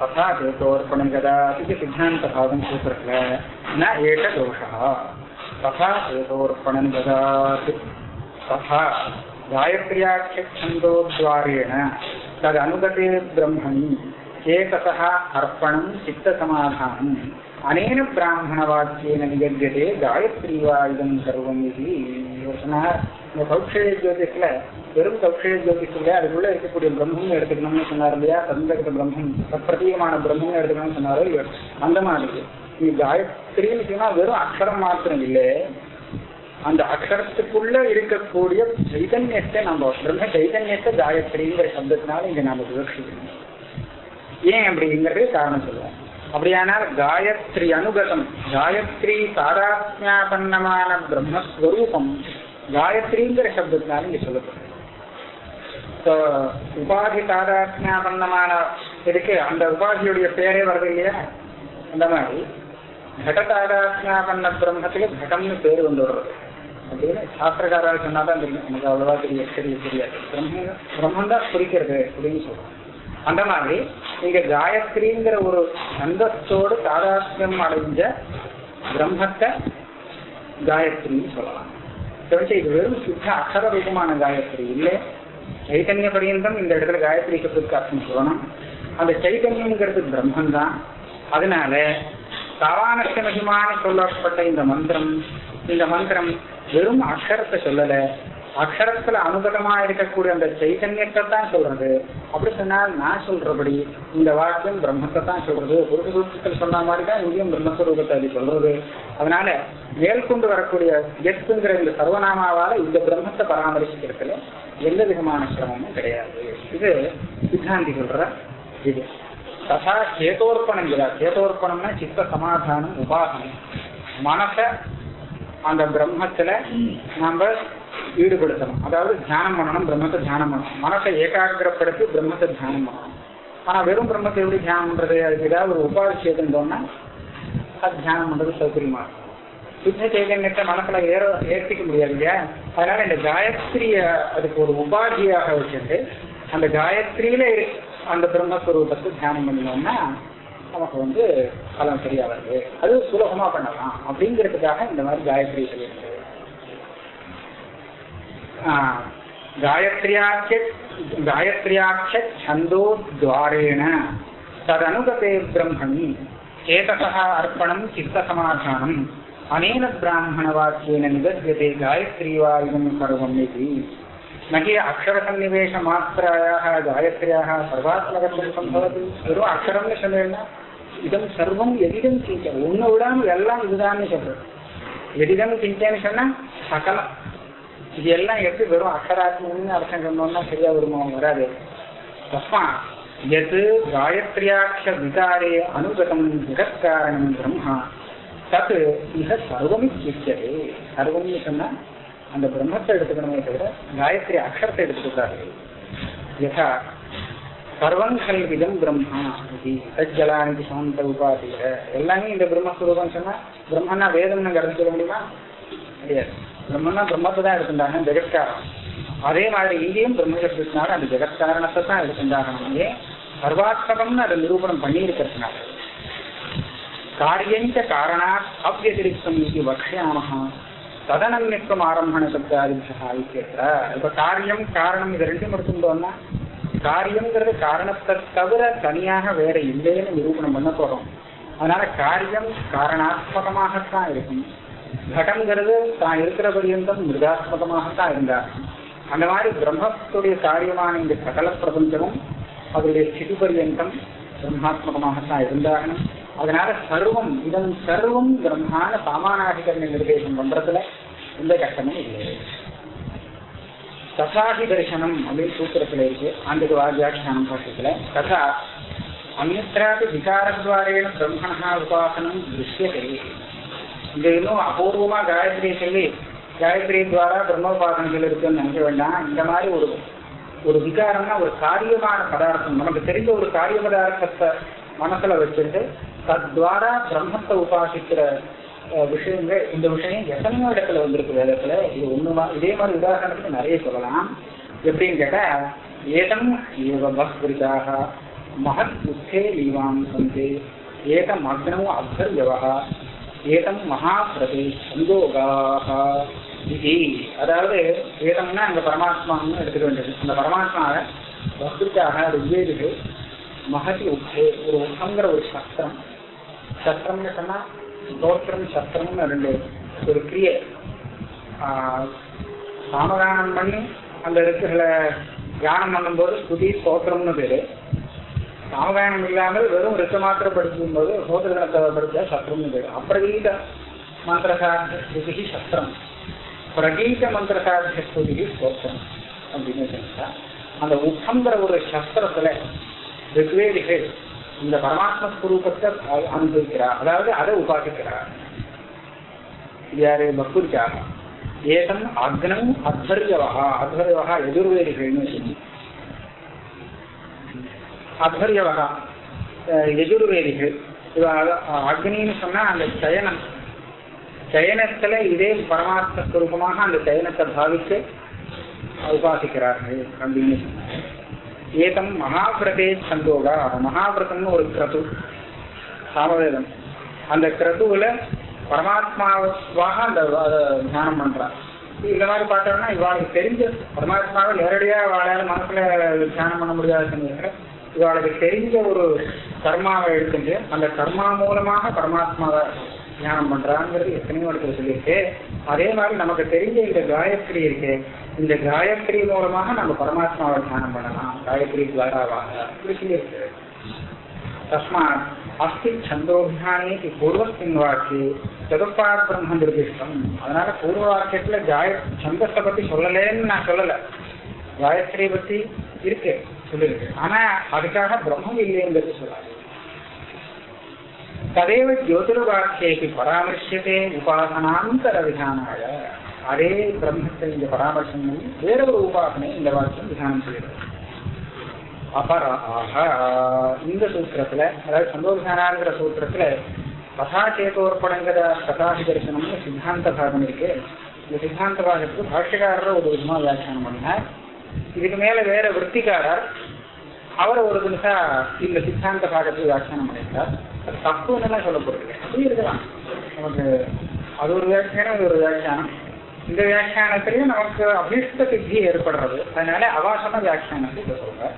तथाहेतोर्पणं कदापि सिद्धान्तभागं स्वीकृत्य न एतदोषः तथा हेतोर्पणं ददाति तथा गायत्र्याख्यछन्दोद्वारेण तदनुगते ब्रह्मणि चेतसः अर्पणं चित्तसमाधानम् अनेन ब्राह्मणवाक्येन निगद्यते गायत्री वा इदं सर्वम् इति योजना இந்த சௌக்ஷய ஜோதிஷ்ல வெறும் சௌக்ஷய இல்லையா அதுக்குள்ள இருக்கக்கூடிய பிரம்மம்னு எடுத்துக்கணும்னு சொன்னார் இல்லையா? சந்தகத்த பிரம்மம் பிரதீயமான பிரம்மன் எடுத்துக்கணும்னு சொன்னாரோ இவர். அந்த மாதிரி. நீ காயத்ரின்னு சொன்னா வெறும் அக்ஷரம் மாத்திரம் இல்லை. அந்த அக்ஷரத்துக்குள்ள இருக்கக்கூடிய சைதன்யத்தை நம்ம பிரம்ம சைதன்யத்தை காயத்ரிங்கிற சப்தத்தினால இங்க நாம விவசாயிக்கணும் ஏன் அப்படிங்கிறது காரணம் சொல்லுவோம். அப்படியானால் காயத்ரி அனுகதம் காயத்ரி தாராத்மியாபன்னமான பிரம்மஸ்வரூபம். காயத்ரிங்கிற சப்தத்தினால இங்க சொல்லப்படுது உபாதி தாராத்மியாபன்னமான இருக்கு அந்த உபாதியுடைய பேரே வருது இல்லையா? அந்த மாதிரி. கட பண்ண பிரம்மத்துக்கு கடம்னு பேர் வந்து வருது அப்படின்னு சாஸ்திரக்காரால் சொன்னாதான் தெரியும். எனக்கு அவ்வளவா தெரிய தெரிய தெரியாது. பிரம்ம பிரம்மன் தான் குறிக்கிறது அப்படின்னு சொல்றோம் அந்த மாதிரி இங்க காயத்ரிங்கிற ஒரு அந்தஸ்தோடு தாதாத்மியம் அடைஞ்ச பிரம்மத்தை காயத்ரின்னு சொல்லலாம். இது வெறும் சுத்த அக்ஷர ரூபமான காயத்ரி. இல்லை சைத்தன்ய பரியந்தம் இந்த இடத்துல காயத்ரி சப்தத்துக்கு அர்த்தம் சொல்லணும். அந்த சைத்தன்யம்ங்கிறது பிரம்மன் தான் அதனால சவானஸ்த சொல்லப்பட்ட இந்த மந்திரம் இந்த மந்திரம் வெறும் அக்ஷரத்தை சொல்லலை. அக்ஷரத்துல அனுகதமா இருக்கக்கூடிய அந்த சைதன்யத்தை தான் சொல்றது. அப்படி சொன்னால் நான் சொல்றபடி இந்த வாக்கியம் பிரம்மத்தை தான் சொல்றது. புருஷ சூத்திரத்தில் சொன்ன மாதிரி தான் இங்கேயும் பிரம்மஸ்வரூபத்தை அது சொல்றது. அதனால மேற்கொண்டு வரக்கூடிய எத்துங்கிற இந்த சர்வநாமாவால இந்த பிரம்மத்தை பராமரிச்சுக்கிறதுல எந்த விதமான சிரமமும் கிடையாது. இது சித்தாந்தி சொல்ற இது. ததா கேதோர்ப்பணம் இல்ல கேதோர்ப்பணம்னா சித்த சமாதானம் உபாசனம் மனச அந்த பிரம்மத்துல நம்ம ஈடுபடுத்தணும். அதாவது தியானம் பண்ணணும் பிரம்மத்தை தியானம் பண்ணணும். மனசை ஏகாகிரப்படுத்தி பிரம்மத்தை தியானம் பண்ணணும். ஆனால் வெறும் பிரம்மத்தை எப்படி தியானம் பண்ணுறது அதுக்கு ஏதாவது ஒரு உபாதி சேர்த்துட்டோம்னா அது தியானம் பண்ணுறது சௌகரியமா இருக்கும். சுத்த சைதன்யத்தை மனசில் ஏற ஏற்றிக்க முடியாது இல்லையா? அதனால இந்த காயத்ரியை அதுக்கு ஒரு உபாதியாக வச்சுட்டு அந்த காயத்ரியில அந்த பிரம்மஸ்வரூபத்தை தியானம் பண்ணினோம்னா நமக்கு வந்து பலம் சரியா வருது. அது சுலபமா பண்ணலாம். அப்படிங்கிறதுக்காக இந்த மாதிரி காயத்ரி சொல்லியிருக்கு गायत्र्याख्य गायत्र्याख्य छन्दोद्वारेण तदनुगते ब्रह्मणि चेतसः अर्पणं चित्तसमाधानम् अनेन ब्राह्मणवाक्येन निगद्यते गायत्री वा इदं सर्वम् इति न हि अक्षरसन्निवेशमात्रायाः गायत्र्याः सर्वात्मकत्वं सम्भवति வெறும் அக்ஷரம்னு சொன்னேன்னா இதம் சர்வம் எதிடம் கிஞ்ச ஒன்று விடாம எல்லாம் இதுதான்னு சொல்றது எதிடம் கிஞ்சன்னு சொன்னா சகலம் இது எல்லாம் எப்படி வெறும் அகராத்மன்னு அர்த்தம் சொன்னோம்னா சரியா வருமா? வராது. தஸ்மா எது காயத்ரியாட்ச விகாரே அனுகதம் ஜெகத்காரணம் பிரம்மா. தத்து இக சர்வமி சிச்சது சர்வம்னு சொன்னா அந்த பிரம்மத்தை எடுத்துக்கணுமே தவிர காயத்ரி அக்ஷரத்தை எடுத்துக்கூடாது யதா சர்வம் கல்விதம் பிரம்மா. இது தஜ்ஜலானிக்கு சமந்த உபாதிய எல்லாமே இந்த பிரம்மஸ்வரூபம் சொன்னா பிரம்மன்னா வேதம்னு கருத்து சொல்ல முடியுமா? கிடையாது. பிரம்மன்னா பிரம்மத்தை தான் எடுத்துட்டாங்க ஜெகத்காரணம் அதே மாதிரி இங்கேயும் பிரம்மசப்தத்தினால அந்த ஜெகத்காரணத்தை தான் எடுத்துட்டாங்க சர்வாத்மகம்னு அதை நிரூபணம் பண்ணி இருக்கிறதுனால காரியஞ்ச காரணாத் அவ்வதிரிக்தம் இது வக்ஷாமஹா ததனன்யத்துவம் ஆரம்பண சப்தாதிபிஷா இத்தியற்ற இப்ப காரியம் காரணம் இது ரெண்டும் எடுத்துட்டோம்னா காரியம்ங்கிறது காரணத்தை தவிர தனியாக வேற இல்லைன்னு நிரூபணம் பண்ண போறோம். அதனால காரியம் காரணாத்மகமாகத்தான் இருக்கும். கடங்கிறது தான் இருக்கிற பரியந்தம் மிருகாத்மகமாகத்தான் இருந்தார் அந்த மாதிரி பிரம்மத்துடைய காரியமான இந்த சகல பிரபஞ்சமும் அவருடைய சிறு பரியந்தம் பிரம்மாத்மகமாகத்தான் இருந்தாகணும் அதனால சர்வம் இதன் சர்வம் பிரம்மான சாமானாதிகரண நிர்தேசம் பண்றதுல எந்த கஷ்டமும் இல்லை தசாதி தரிசனம் அப்படின்னு சூத்திரத்துல இருக்கு அந்த வாஜியாட்சியானம் பாஷத்துல ததா அந்நாபி விகாரத்வாரேன பிரம்மணா உபாசனம் திருஷ்யத்தை இந்த இன்னும் அபூர்வமா காயத்ரி சொல்லி காயத்ரி துவாரா பிரம்மோபாசனங்கள் இருக்குன்னு நினைக்க வேண்டாம். இந்த மாதிரி ஒரு ஒரு விகாரம்னா ஒரு காரியமான பதார்த்தம். நமக்கு தெரிஞ்ச ஒரு காரிய பதார்த்தத்தை மனசுல வச்சுட்டு தத்வாரா பிரம்மத்தை உபாசிக்கிற விஷயங்கள் இந்த விஷயம் எத்தனையோ இடத்துல வந்திருக்கு வேதத்துல. இது ஒண்ணுமா இதே மாதிரி உதாரணத்துக்கு நிறைய சொல்லலாம். எப்படின்னு கேட்டா ஏதம் ஏவ மகத் புத்தே லீவாம் சந்தே. ஏதம் அக்னோ அபர்யவः ஏதம் மகாபிரதி சந்தோகாக. இது அதாவது வேதம்னா அங்கே பரமாத்மான்னு எடுத்துக்க வேண்டியது. அந்த பரமாத்மாவை வஸ்துக்காக ரிக்வேதிகள் மகதி உத்தே ஒரு உத்தங்கிற ஒரு சஸ்திரம் சஸ்திரம்னு சொன்னால் ஸ்தோத்திரம் சஸ்திரம்னு ரெண்டு ஒரு கிரியை. சாமதானம் பண்ணி அந்த ரித்துகளை தியானம் பண்ணும்போது ஸ்துதி ஸ்தோத்திரம்னு பேர். சாமதானம் இல்லாமல் வெறும் ரித்து மாத்திரம் படிக்கும் போது சோதரகணத்தை படிச்சா சஸ்திரம்னு பேரு. அப்பிரகீத மந்திரசார்த்த சத்ரம். பிரகீத மந்திரசார்த்த ஸ்துதி ஸ்தோத்திரம் அப்படின்னு சொன்னா அந்த உத்தங்கிற ஒரு சஸ்திரத்துல ரிக்வேதிகள் இந்த பரமாத்ம ஸ்வரூபத்தை அனுபவிக்கிறார். அதாவது அதை உபாசிக்கிறார். யாரு? பக்திக்காக ஏதம் அக்னம் அத்வர்யவகா அத்வர்யவகா எதிர்வேதிகள்னு சொல்லி. அத்வர்யவகா எஜுர்வேதிகள் இவ அக்னின்னு சொன்னா அந்த சயனம். சயனத்துல இதே பரமாத்ம ஸ்வரூபமாக அந்த சயனத்தை பாவித்து உபாசிக்கிறார்கள் அப்படின்னு. ஏதம் மகாபிரதே சந்தோகா. மகாபிரதம்னு ஒரு கிரது சாமவேதம். அந்த கிரதுவுல பரமாத்மாவாக அந்த தியானம் பண்றார். இந்த மாதிரி பார்த்தோம்னா இவாளுக்கு தெரிஞ்ச பரமாத்மாவை நேரடியாக இவாளால மனசுல தியானம் பண்ண முடியாத சமயத்தில் இவளுக்கு தெரிஞ்ச ஒரு கர்மாவை எடுத்துட்டு அந்த கர்மா மூலமாக பரமாத்மாவை தியானம் பண்றாங்கிறது எத்தனையோ இடத்துல சொல்லியிருக்கு. அதே மாதிரி நமக்கு தெரிஞ்ச இந்த காயத்ரி இருக்கு இந்த காயத்ரி மூலமாக நம்ம பரமாத்மாவை தியானம் பண்ணலாம். காயத்ரி துவாராவாக சொல்லியிருக்கு. தஸ்மாத் அஸ்தி சந்திரோபியானி பூர்வஸ்தின் வாக்கி. சதுப்பார் பிரம்ம நிர்திஷ்டம் அதனால பூர்வ வாக்கியத்துல காய சந்தத்தை பத்தி சொல்லலேன்னு நான் சொல்லல. காயத்ரி பத்தி இருக்கு. சொல்லிருக்கு ஆனா அதுக்காக பிரம்மம் இல்லைங்கிறது சொல்லாது ததேவ ஜோதிர்வாக்கியக்கு பராமரிஷதே உபாசனாந்தர விதானாய அதே பிரம்மத்தை இங்க பராமர்சம் பண்ணி வேற ஒரு உபாசனை இந்த வாக்கியம் விதானம் செய்யறது அபராக இந்த சூத்திரத்துல அதாவது சந்தோஷானாங்கிற சூத்திரத்துல கதாச்சேதோர்பணங்கிற கதாசி தரிசனம்னு சித்தாந்த பாகம் இருக்கு. இந்த சித்தாந்த பாகத்துக்கு பாஷ்யக்காரர் ஒரு விதமா வியாக்கியானம் பண்ணார். இதுக்கு மேல வேற விற்பிக்காரர் அவர் ஒரு நிமிஷம் இந்த சித்தாந்த பாகத்துக்கு வியாக்கியானம் பண்ணியிருக்கார் அது தப்புன்னு சொல்லப்படுது அப்படி இருக்கலாம். நமக்கு அது ஒரு வியாக்கியானம் இது ஒரு வியாக்கியானம். இந்த வியாக்கியானத்திலையும் நமக்கு அபிஷ்ட சித்தி ஏற்படுறது. அதனால அவாசன வியாக்கியானத்தை இதை சொல்ற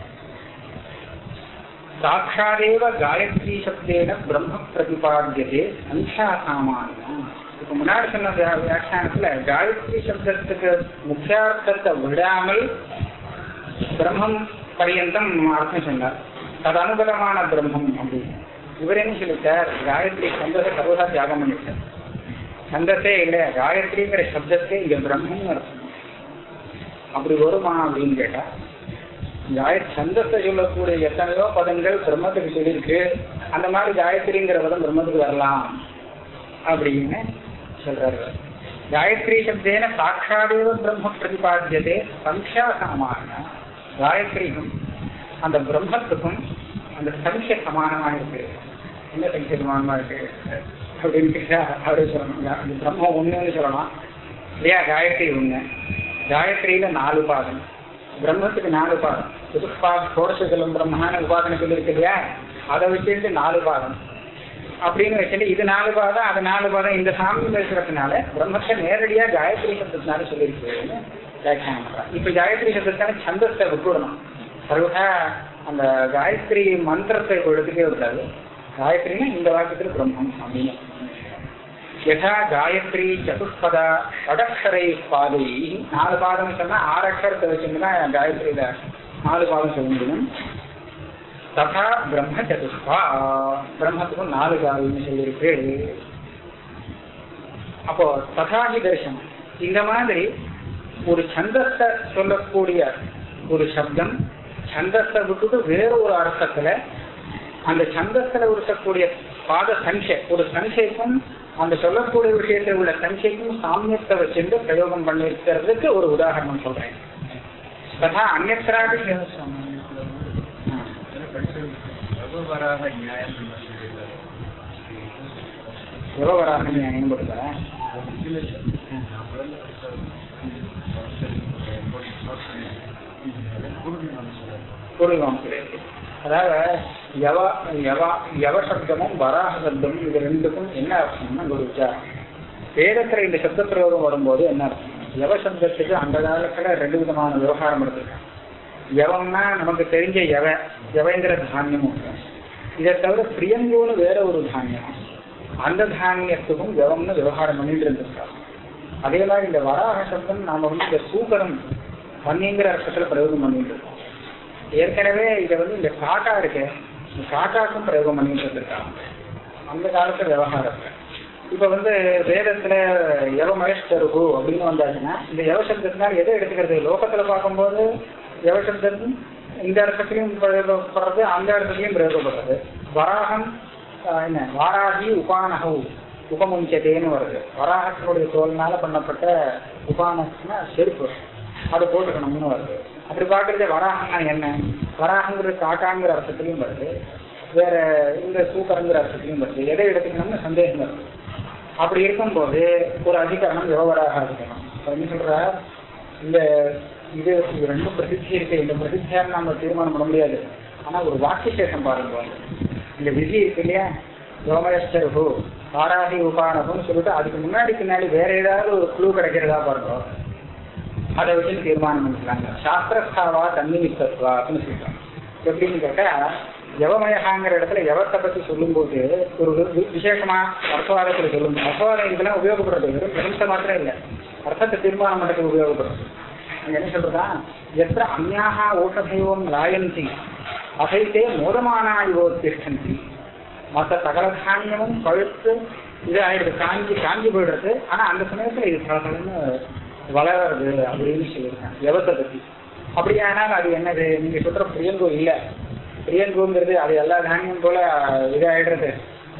சாட்சாதேவ காயத்ரி சப்தேன பிரம்ம பிரதிபாத்தியதே அன்ஷா சாமானியம். இப்ப முன்னாடி சொன்ன வியாக்கியானத்துல காயத்ரி சப்தத்துக்கு முக்கியார்த்தத்தை விடாமல் பிரம்மம் பரியந்தம் அர்த்தம் சொன்னார். அது பிரம்மம் அப்படின்னு இவர் என்ன சொல்லிட்டார்? காயத்ரி சந்தத்தை சர்வதா தியாகம் பண்ணிட்டார். சந்தத்தே இல்லை. காயத்ரிங்கிற சப்தத்தை இங்க பிரம்மம் அர்த்தம் அப்படி வருமா அப்படின்னு கேட்டா காய சந்தத்தை சொல்லக்கூடிய எத்தனையோ பதங்கள் பிரம்மத்துக்கு சொல்லியிருக்கு. அந்த மாதிரி காயத்ரிங்கிற பதம் பிரம்மத்துக்கு வரலாம் அப்படின்னு சொல்றாரு. காயத்ரி சப்தேன சாட்சாதேவ பிரம்ம பிரதிபாத்தியதே சங்ஷா காயத்ரிக்கும் அந்த பிரம்மத்துக்கும் அந்த சங்ஷ சமானமாக இருக்கு. என்ன சங்ஷ சமானமா இருக்கு? அப்படின்னு கேட்டா அவரே சொல்லணும் அந்த பிரம்மம் ஒண்ணுன்னு சொல்லலாம். இல்லையா காயத்ரி ஒண்ணு. காயத்ரியில நாலு பாதம் பிரம்மத்துக்கு நாலு பாதம் புதுப்பா சோடசகலம் பிரம்மான உபாதனை சொல்லியிருக்கு இல்லையா? அதை வச்சுட்டு நாலு பாதம் அப்படின்னு வச்சுட்டு இது நாலு பாதம் அது நாலு பாதம் இந்த சாமி பேசுறதுனால பிரம்மத்தை நேரடியா காயத்ரி சப்தத்தினால சொல்லியிருக்கிறேன்னு வியாக்கியானம் பண்றாங்க இப்ப காயத்ரி சப்தத்தான சந்தத்தை விட்டுவிடணும் சர்வதா அந்த காயத்ரி மந்திரத்தை எடுத்துக்கவே விடாது காயத்ரினா இந்த வாக்கியத்துல பிரம்மம் அப்படின்னு யதா காயத்ரி சதுஷ்பத ஷடக்ஷரை பாதை நாலு பாதம் சொன்னா ஆறு அக்ஷரத்தை வச்சுருந்தா காயத்ரியில நாலு பாதம் சொல்ல முடியும் ததா பிரம்ம சதுஷ்பா பிரம்மத்துக்கும் நாலு காவின்னு சொல்லியிருக்கு அப்போ ததாகி தரிசனம் இந்த மாதிரி ஒரு சந்தத்தை சொல்லக்கூடிய ஒரு சப்தம் சந்தத்தை விட்டுட்டு வேற ஒரு அர்த்தத்துல அந்த சந்தத்துல இருக்கக்கூடிய பாத சங்கை ஒரு சங்கைக்கும் அந்த சொல்லக்கூடிய விஷயத்தில் உள்ள சங்கைக்கும் சாமியத்தை வச்சிருந்து பிரயோகம் பண்ணிருக்கிறதுக்கு ஒரு உதாரணம் சொல்றேன். ததா அந்நத்திராபி சர்வவராக நியாயம் நீ நியாயம் அதாவது யவ யவ யவ சப்தமும் வராக சப்தமும் இது ரெண்டுக்கும் என்ன அர்த்தம்னா ஒரு விசாரம். வேதத்துல இந்த சப்த வரும்போது என்ன அர்த்தம்? யவ சப்தத்துக்கு அந்த காலத்துல ரெண்டு விதமான விவகாரம் எடுத்திருக்காங்க யவம்னா நமக்கு தெரிஞ்ச யவ யவேந்திர தானியமும். இதை தவிர பிரியங்கோன்னு வேற ஒரு தானியம். அந்த தானியத்துக்கும் ஜபம்னு விவகாரம் பண்ணிட்டு இருந்திருக்காங்க அதே மாதிரி இந்த வராக சப்தம் நாம வந்து இந்த சூக்கரம் பண்ணிங்கிற அர்த்தத்துல பிரயோகம் பண்ணிட்டு இருக்கோம். ஏற்கனவே இதை வந்து இந்த காக்கா இருக்கு இந்த காக்காக்கும் பிரயோகம் பண்ணிட்டு இருந்திருக்காங்க அந்த காலத்து விவகாரத்துல இப்ப வந்து வேதத்துல யவமகேஸ்வருக்கு அப்படின்னு வந்தாச்சுன்னா இந்த யவசப்தத்தினால் எதை எடுத்துக்கிறது? லோகத்துல பார்க்கும்போது யவசப்தம் இந்த அர்த்தத்திலையும் பிரயோகப்படுறது அந்த இடத்துலயும் பிரயோகப்படுறது. வராகம் என்ன? வாராகி உபானகு உபமுஞ்சதேன்னு வருது. வராகத்தினுடைய தோல்னால பண்ணப்பட்ட உபானகம்னா செருப்பு. அது போட்டுக்கணும்னு வருது. அப்படி பார்க்கறது வராகம்னா என்ன? வராகங்கிறது காக்காங்கிற அர்த்தத்திலையும் வருது. வேற இந்த சூக்கரங்கிற அர்த்தத்திலையும் வருது. எதை எடுத்துக்கணும்னு சந்தேகம் வருது. அப்படி இருக்கும்போது ஒரு அதிகரணம் விவகாராக இருக்கணும் என்ன சொல்ற? இந்த இது ரெண்டும் பிரசித்தி இருக்கு. இந்த பிரசித்தியாக நம்ம தீர்மானம் பண்ண முடியாது. ஆனா ஒரு வாக்கியசேஷம் பாருங்க. இந்த விதி இருக்கு இல்லையா? யோமேஸ்வர் ஹூ வாராகி உபானகுன்னு சொல்லிட்டு அதுக்கு முன்னாடி பின்னாடி வேற ஏதாவது ஒரு குழு கிடைக்கிறதா பாருங்க. அதை வச்சு தீர்மானம் பண்ணிக்கலாங்க சாஸ்திரஸ்தாவா தன்னிமித்தத்வா அப்படின்னு சொல்றாங்க எப்படின்னு கேட்டா யவமயகாங்கிற இடத்துல யவத்தை பத்தி சொல்லும்போது ஒரு வி- விசேஷமா அர்த்தவாதத்துல சொல்லும் அர்த்தவாதம் இதெல்லாம் உபயோகப்படுறது வெறும் பிரம்ச மாத்திரம் இல்லை. அர்த்தத்தை தீர்மானம் பண்ணுறதுக்கு உபயோகப்படுறது. என்ன சொல்றதா? எத்த அந்யாக ஓஷதையோம் ராயந்தி அசைத்தே மோதமானாய் இவோ திஷ்டந்தி மற்ற சகல தானியமும் பழுத்து இது ஆயிடுது. காஞ்சி காஞ்சி போயிடுறது ஆனா அந்த சமயத்துல இது சகலன்னு வளர்றது அப்படின்னு சொல்லியிருக்காங்க எவத்தை பத்தி. அப்படியானால் அது என்னது? நீங்க சொல்ற பிரியங்கோ இல்ல. பிரியங்கோங்கிறது அது எல்லா தானியம் போல இதாயிடுறது.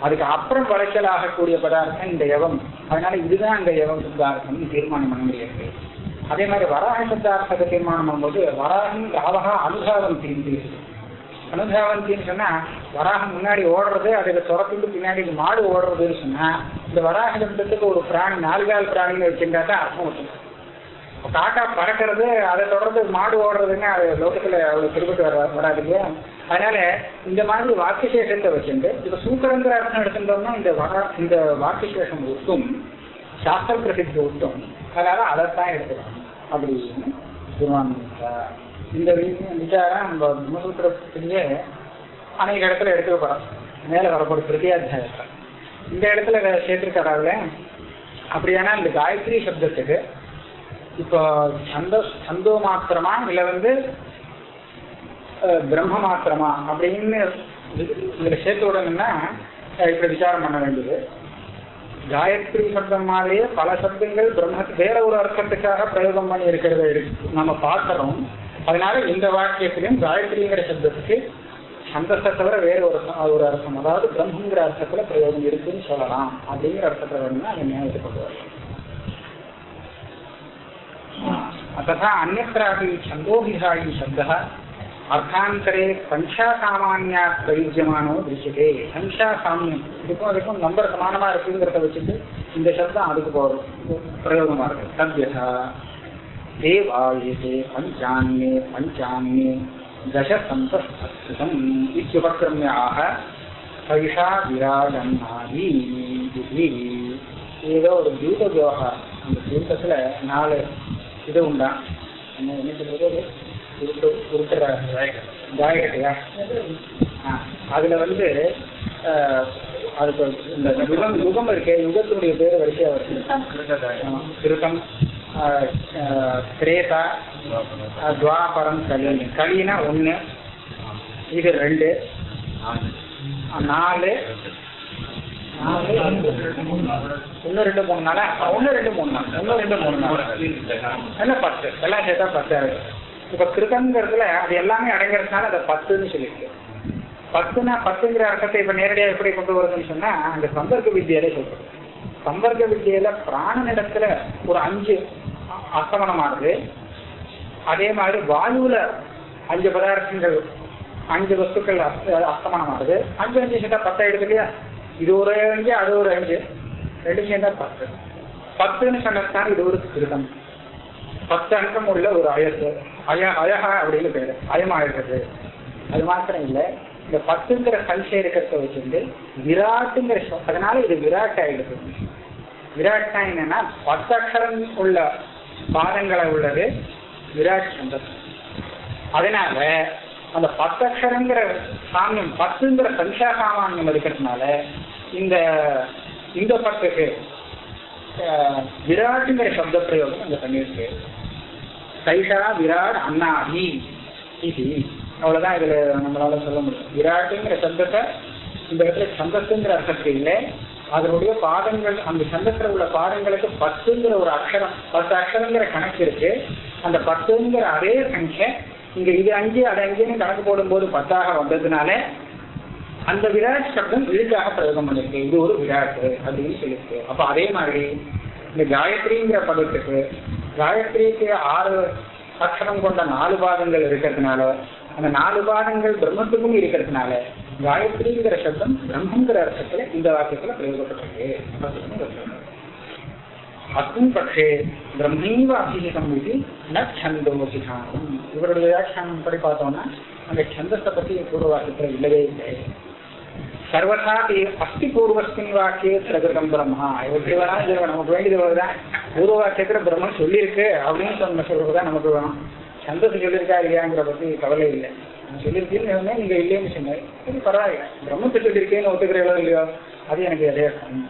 அதுக்கு அப்புறம் வளைச்சல் ஆகக்கூடிய பதார்த்தம் இந்த யவம். அதனால இதுதான் இந்த யவம் சித்தார்த்தம்னு தீர்மானம் பண்ண முடியாது. அதே மாதிரி வராக சித்தார்த்தத்தை தீர்மானம் பண்ணும்போது வராகம் ராவகா அனுசாரம் தீர்ந்து அனுதாபந்தின்னு சொன்னா வராகம் முன்னாடி ஓடுறது அதுல துரத்துட்டு பின்னாடி இந்த மாடு ஓடுறதுன்னு சொன்னா இந்த வராக சப்தத்துக்கு ஒரு பிராணி நாலுகால் பிராணின்னு வச்சிருந்தா தான் அர்த்தம் வச்சுக்கணும் காக்கா பறக்கிறது அதை தொடர்ந்து மாடு ஓடுறதுன்னு அது லோகத்துல அவ்வளவு திருப்பிட்டு வர வராது இல்லையா? அதனால இந்த மாதிரி வாக்குசேஷத்தை வச்சுட்டு இப்ப சூக்கரங்கிற அர்த்தம் எடுத்துட்டோம்னா இந்த வரா இந்த வாக்குசேஷம் ஒட்டும் சாஸ்திர பிரசித்தி ஒட்டும். அதனால அதைத்தான் எடுத்துக்கணும். அப்படின்னு தீர்மானம் இந்த விசாரம் நம்ம பிரம்மசூத்திரத்திலேயே அநேக இடத்துல எடுத்துக்க போறோம் மேல வரப்போற திருத்தியாத்தியாயத்தில் இந்த இடத்துல இதை சேர்த்திருக்காராவில் அப்படியானா இந்த காயத்ரி சப்தத்துக்கு இப்போ சந்தோ சந்தோ மாத்திரமா இல்லை வந்து பிரம்ம மாத்திரமா அப்படின்னு இதில் சேர்த்து விடணும்னா இப்படி விசாரம் பண்ண வேண்டியது. காயத்ரி சப்தம் மாதிரியே பல சப்தங்கள் பிரம்மத்துக்கு வேற ஒரு அர்த்தத்துக்காக பிரயோகம் பண்ணி இருக்கிறத இருக்கு நம்ம பார்க்கிறோம். அதனால இந்த வாக்கியத்திலையும் காயத்ரிங்கிற சப்தத்துக்கு அந்தஸ்தை தவிர வேற ஒரு அர்த்தம் ஒரு அர்த்தம் அதாவது பிரம்மங்கிற அர்த்தத்துல பிரயோகம் இருக்குன்னு சொல்லலாம் அப்படிங்கிற அர்த்தத்துல வேணும்னா அதை நியாயத்துக்கு கொண்டு வரலாம் तथा अन्यत्रापि छन्दोभिधायी शब्दः अर्थान्तरे संख्यासामान्यात् प्रयुज्यमानो दृश्यते संख्या சாமியம் இதுக்கும் அதுக்கும் நம்பர் சமானமா இருக்குங்கிறத வச்சுட்டு இந்த சப்தம் அதுக்கு போகும் பிரயோகமா இருக்கு சத்யதா பஞ்சான்யே பஞ்சான்யே தச சந்தஸ்தம் இத்தியுபக்கிரமியாக பைஷா விராஜன்னாதி ஏதோ ஒரு தூத விவகாரம் அந்த தூக்கத்துல நாலு இது உண்டா என்ன என்ன சொல்றது உருட்டு உருட்டுற தாயகட்டையா ஆ, அதுல வந்து அதுக்கு இந்த யுகம் யுகம் இருக்கே யுகத்தினுடைய பேர் வரிசையா வருது திருத்தம் திரேதா துவாபரம் கலினி கலினா ஒன்று இது ரெண்டு நாலு நாலு ஒன்று ரெண்டு மூணு நாளா ஒன்று ரெண்டு மூணு நாள் ஒன்று ரெண்டு மூணு நாள் என்ன பத்து எல்லாம் சேர்த்தா பத்து ஆகுது இப்போ கிருதங்கிறதுல அது எல்லாமே அடங்கிறதுனால அதை பத்துன்னு சொல்லியிருக்கு பத்துனா பத்துங்கிற அர்த்தத்தை இப்போ நேரடியாக எப்படி கொண்டு வருதுன்னு சொன்னா அந்த சம்பர்க்க வித்தியாலே சொல்றது சம்பர்க்க வித்தியில பிராணனிடத்துல ஒரு அஞ்சு அ- அதே மாதிரி வாயுல அஞ்சு பதார்த்தங்கள் அஞ்சு வஸ்துக்கள் அஸ்தமனமானது அஞ்சு அஞ்சு சேர்ந்தா பத்தா எடுத்து இல்லையா? இது ஒரு அஞ்சு அது ஒரு அஞ்சு. ரெண்டு சேர்ந்தா பத்து. பத்துன்னு சொன்னதுதான் இது ஒரு திருடம் பத்து அங்கம் உள்ள ஒரு அயசு. அய அழகா அப்படின்னு பேரு. அயமாயிடுறது. அது மாத்திரம் இல்லை. இந்த பத்துங்கிற சல்சேருக்கத்தை வச்சிருந்து விராட்டுங்கிற அதனால இது விராட் ஆயிடுது விராட்னா என்னன்னா பத்து அக்ஷரம் உள்ள பாதங்களை உள்ளது விராட் சந்தம் அதனால அந்த பத்தக்ஷரங்கிற சாமியம் பத்துங்கிற சம்சா சாமானியம் இருக்கிறதுனால இந்த இந்த பத்துக்கு விராட்டுங்கிற சப்த பிரயோகம் அங்க பண்ணியிருக்கு. சைஷா விராட் அண்ணாதி இது அவ்வளவுதான் இதுல நம்மளால சொல்ல முடியும். விராட்டுங்கிற சப்தத்தை இந்த இடத்துல சந்தத்துங்கிற அர்த்தத்துக்கு இல்லை அதனுடைய பாதங்கள் அந்த சந்தத்துல உள்ள பாதங்களுக்கு பத்துங்கிற ஒரு அக்ஷரம் பத்து அக்ஷரங்கிற கணக்கு இருக்கு. அந்த பத்துங்கிற அதே சங்கை இங்க இது அஞ்சு அது அஞ்சுன்னு கணக்கு போடும்போது பத்தாக வந்ததுனால அந்த விராட் சப்தம் இதுக்காக பிரயோகம் பண்ணிருக்கு. இது ஒரு விராட்டு அப்படின்னு சொல்லியிருக்கு அப்ப அதே மாதிரி இந்த காயத்ரிங்கிற பதத்துக்கு காயத்ரிக்கு ஆறு அக்ஷரம் கொண்ட நாலு பாதங்கள் இருக்கிறதுனால அந்த நாலு பாதங்கள் பிரம்மத்துக்கும் இருக்கிறதுனால காயத்ரிங்கிற சப்தம் பிரம்மங்கிற அர்த்தத்துல இந்த வாக்கியத்துல பிரயோகப்பட்டது. அஸ்மின் பட்சே பிரம்மைவ அபிஹிதம் இது ந சந்தோசிதானம் இவருடைய வியாக்கியானம் படி பார்த்தோம்னா அந்த சந்தஸை பத்தி பூர்வ வாக்கியத்துல இல்லவே இல்லை. சர்வதாபி அஸ்தி பூர்வஸ்மின் வாக்கியே பிரகிருதம் பிரம்மா. எப்படி வேணாலும் இது நமக்கு வேண்டியது தான் பூர்வ வாக்கியத்துல பிரம்மன் சொல்லியிருக்கு அப்படின்னு சொன்ன சொல்றதுதான் நமக்கு வேணும். சந்தஸ் சொல்லியிருக்கா இல்லையாங்கிற பத்தி கவலை இல்லை. நான் சொல்லியிருக்கேன்னு நீங்க இல்லைன்னு சொன்னேன். சரி பரவாயில்ல. பிரம்மத்தை சொல்லியிருக்கேன்னு ஒத்துக்கிறீங்களோ இல்லையோ? அது எனக்கு எதையா